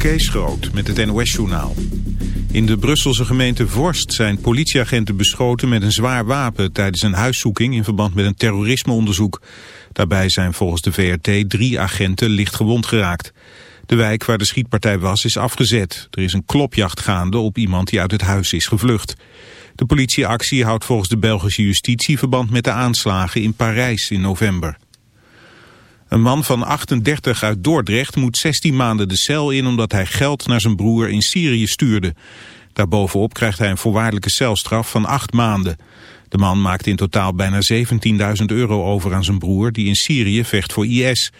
Kees Groot met het NOS-journaal. In de Brusselse gemeente Vorst zijn politieagenten beschoten met een zwaar wapen... tijdens een huiszoeking in verband met een terrorismeonderzoek. Daarbij zijn volgens de VRT drie agenten licht gewond geraakt. De wijk waar de schietpartij was is afgezet. Er is een klopjacht gaande op iemand die uit het huis is gevlucht. De politieactie houdt volgens de Belgische justitie verband met de aanslagen in Parijs in november. Een man van 38 uit Dordrecht moet 16 maanden de cel in omdat hij geld naar zijn broer in Syrië stuurde. Daarbovenop krijgt hij een voorwaardelijke celstraf van 8 maanden. De man maakte in totaal bijna 17.000 euro over aan zijn broer die in Syrië vecht voor IS.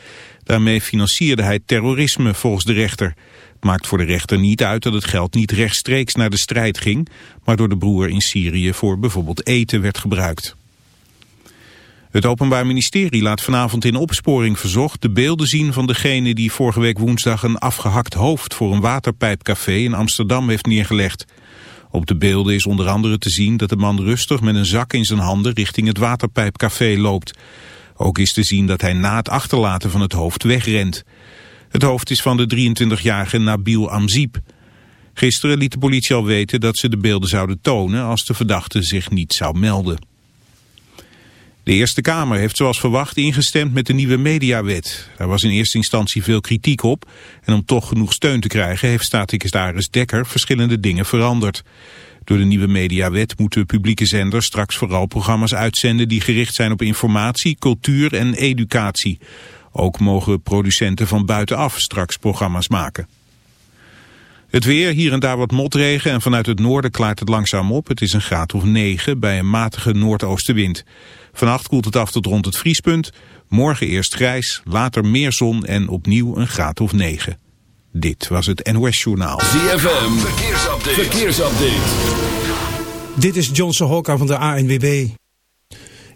Daarmee financierde hij terrorisme volgens de rechter. Het maakt voor de rechter niet uit dat het geld niet rechtstreeks naar de strijd ging, maar door de broer in Syrië voor bijvoorbeeld eten werd gebruikt. Het Openbaar Ministerie laat vanavond in opsporing verzocht de beelden zien van degene die vorige week woensdag een afgehakt hoofd voor een waterpijpcafé in Amsterdam heeft neergelegd. Op de beelden is onder andere te zien dat de man rustig met een zak in zijn handen richting het waterpijpcafé loopt. Ook is te zien dat hij na het achterlaten van het hoofd wegrent. Het hoofd is van de 23-jarige Nabil Amziep. Gisteren liet de politie al weten dat ze de beelden zouden tonen als de verdachte zich niet zou melden. De Eerste Kamer heeft zoals verwacht ingestemd met de nieuwe mediawet. Er was in eerste instantie veel kritiek op. En om toch genoeg steun te krijgen heeft staatssecretaris Dekker verschillende dingen veranderd. Door de nieuwe mediawet moeten publieke zenders straks vooral programma's uitzenden die gericht zijn op informatie, cultuur en educatie. Ook mogen producenten van buitenaf straks programma's maken. Het weer, hier en daar wat motregen en vanuit het noorden klaart het langzaam op. Het is een graad of 9 bij een matige noordoostenwind. Vannacht koelt het af tot rond het vriespunt. Morgen eerst grijs, later meer zon en opnieuw een graad of 9. Dit was het NOS Journaal. ZFM, verkeersupdate. verkeersupdate. Dit is Johnson Hokka van de ANWB.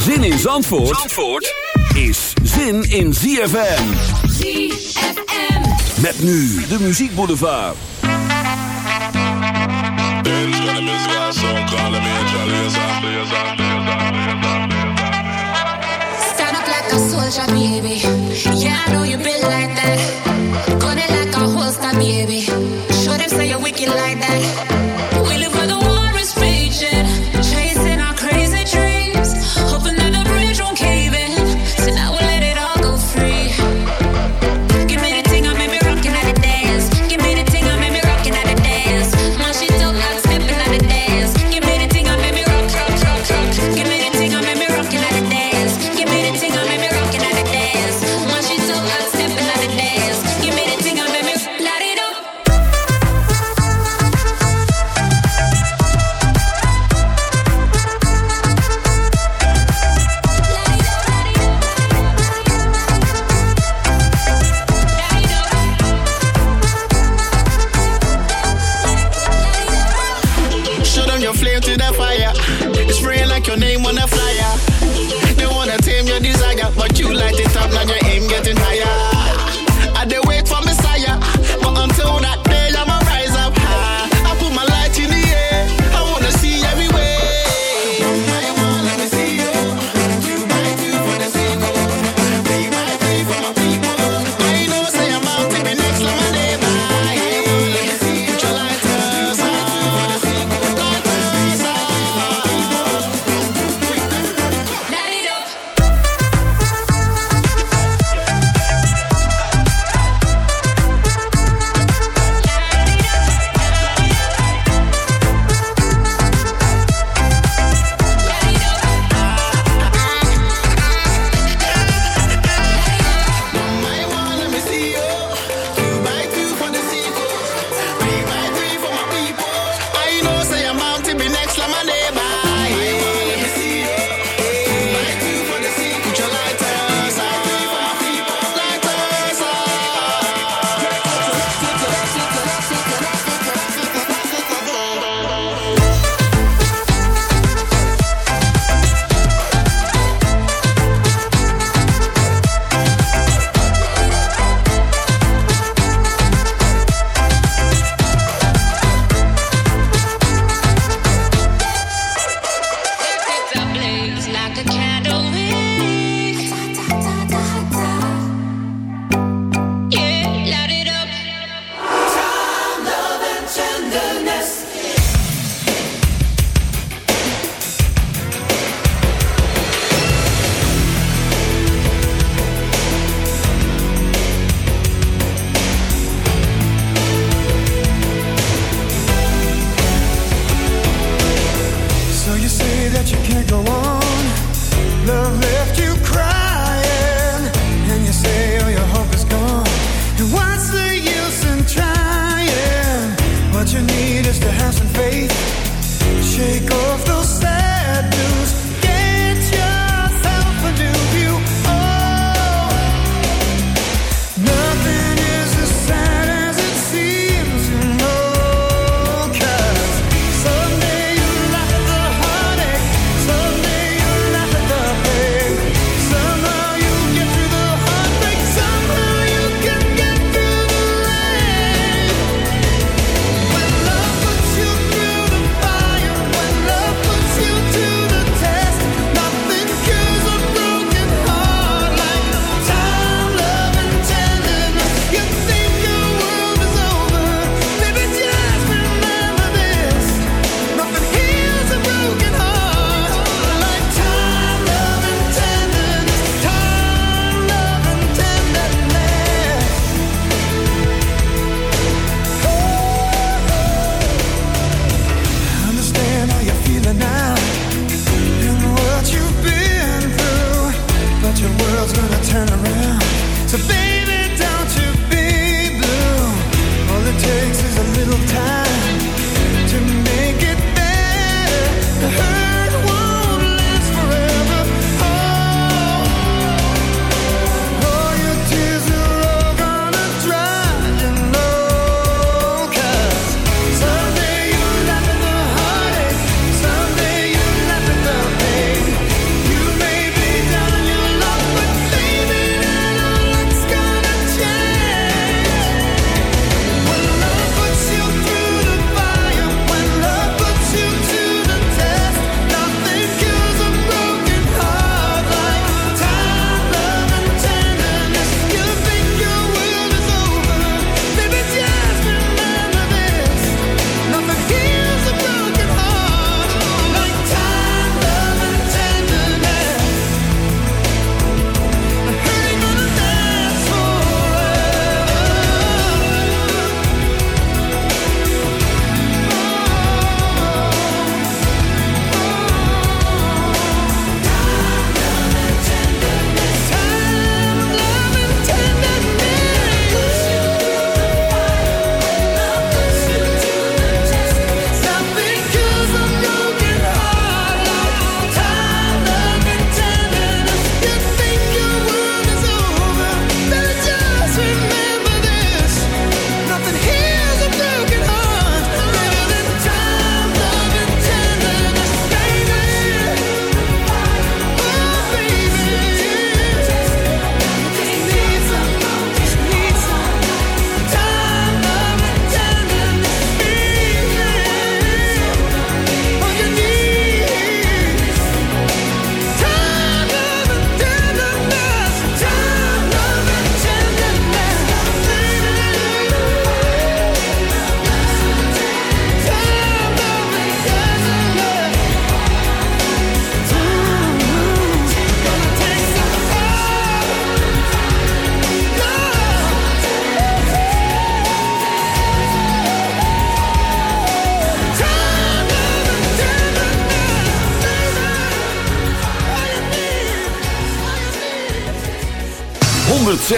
Zin in Zandvoort, Zandvoort is zin in ZFM. ZFM. Met nu de Muziek Boulevard. Stand up like a soldier, baby. Yeah, I know you been like that. Gun it like a holster, baby. Show them say you're wicked like that.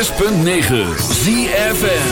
106.9 ZFN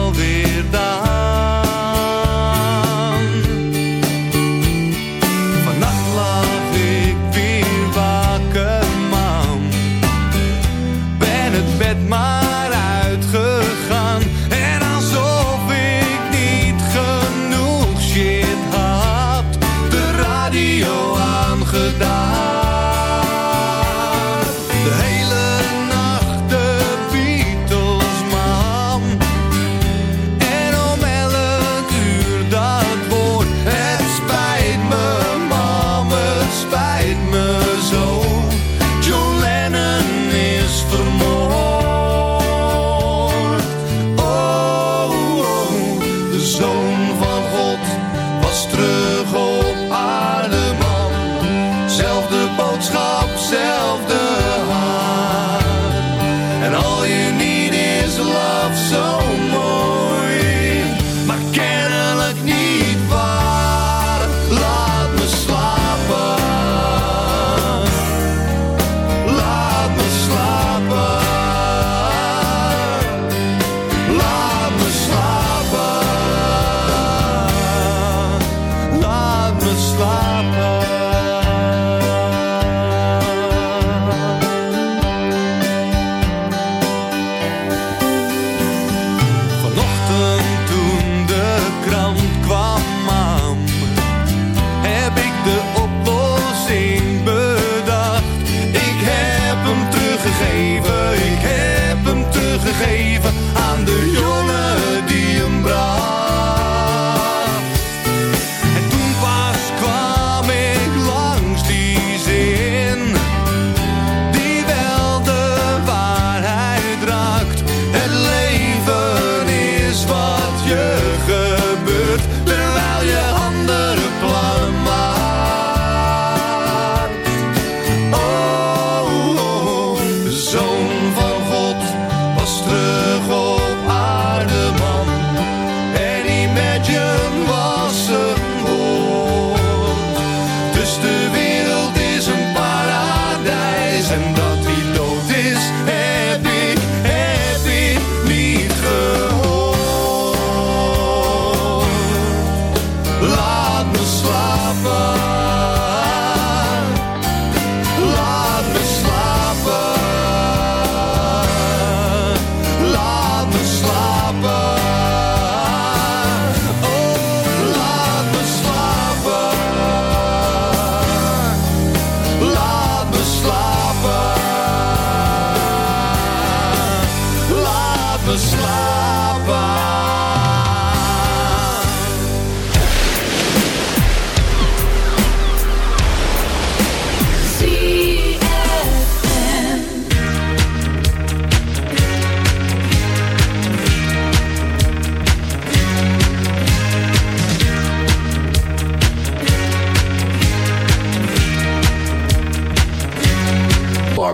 Christmas light.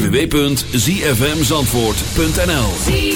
www.zfmzandvoort.nl